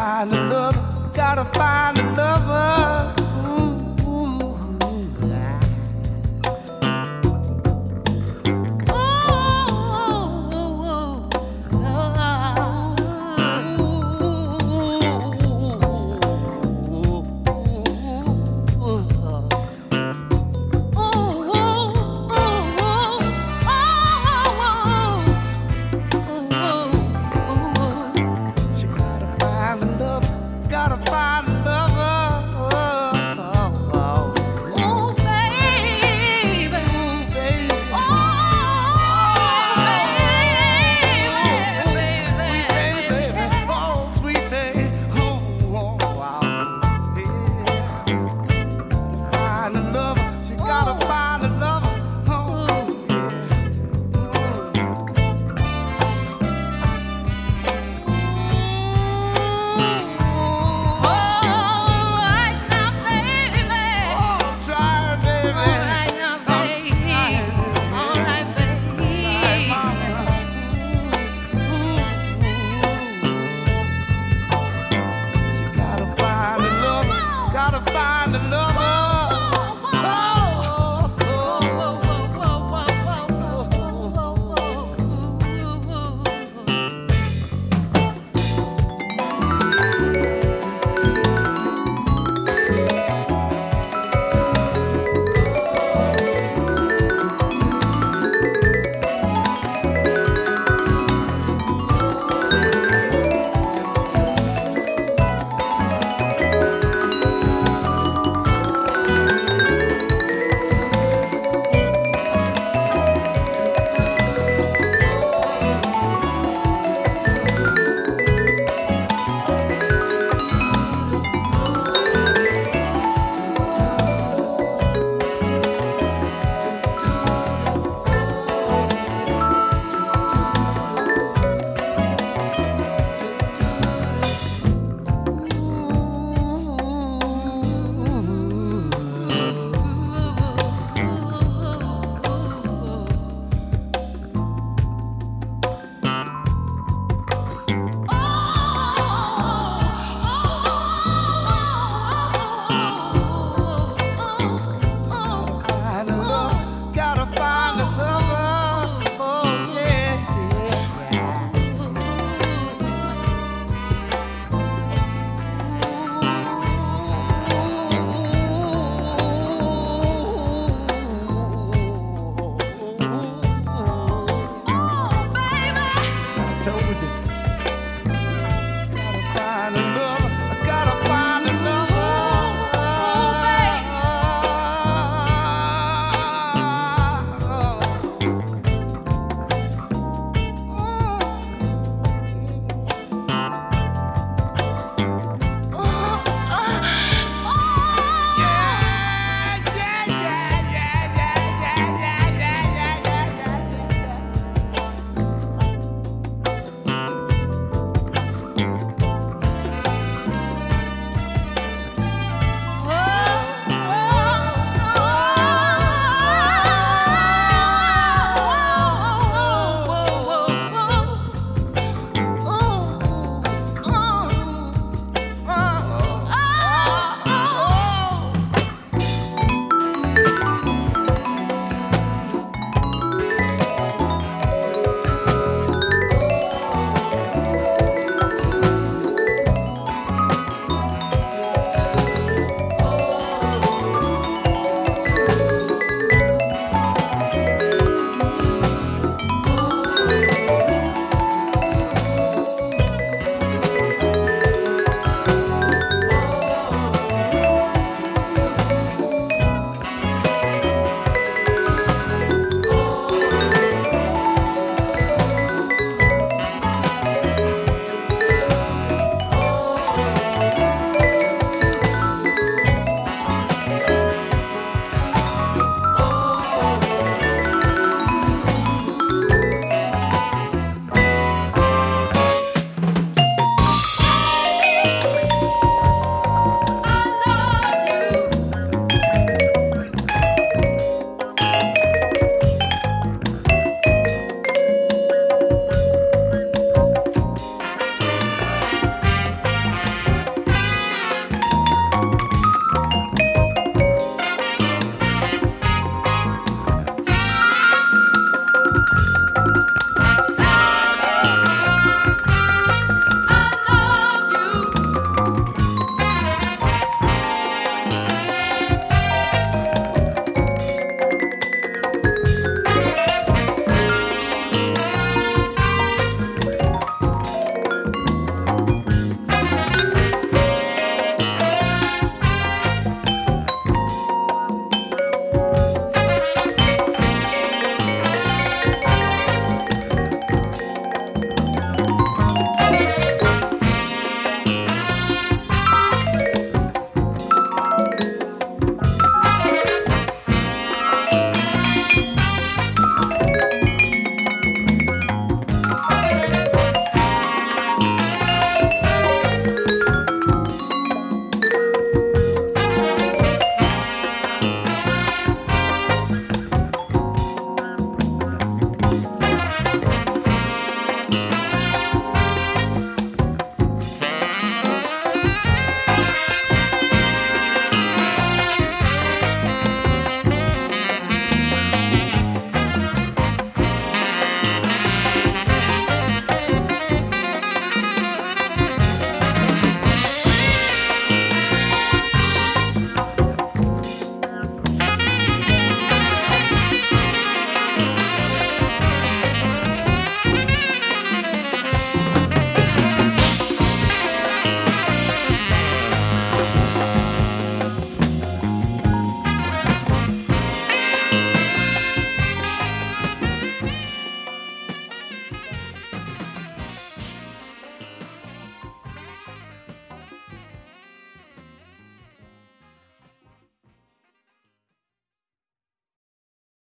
find a lover, gotta find a lover.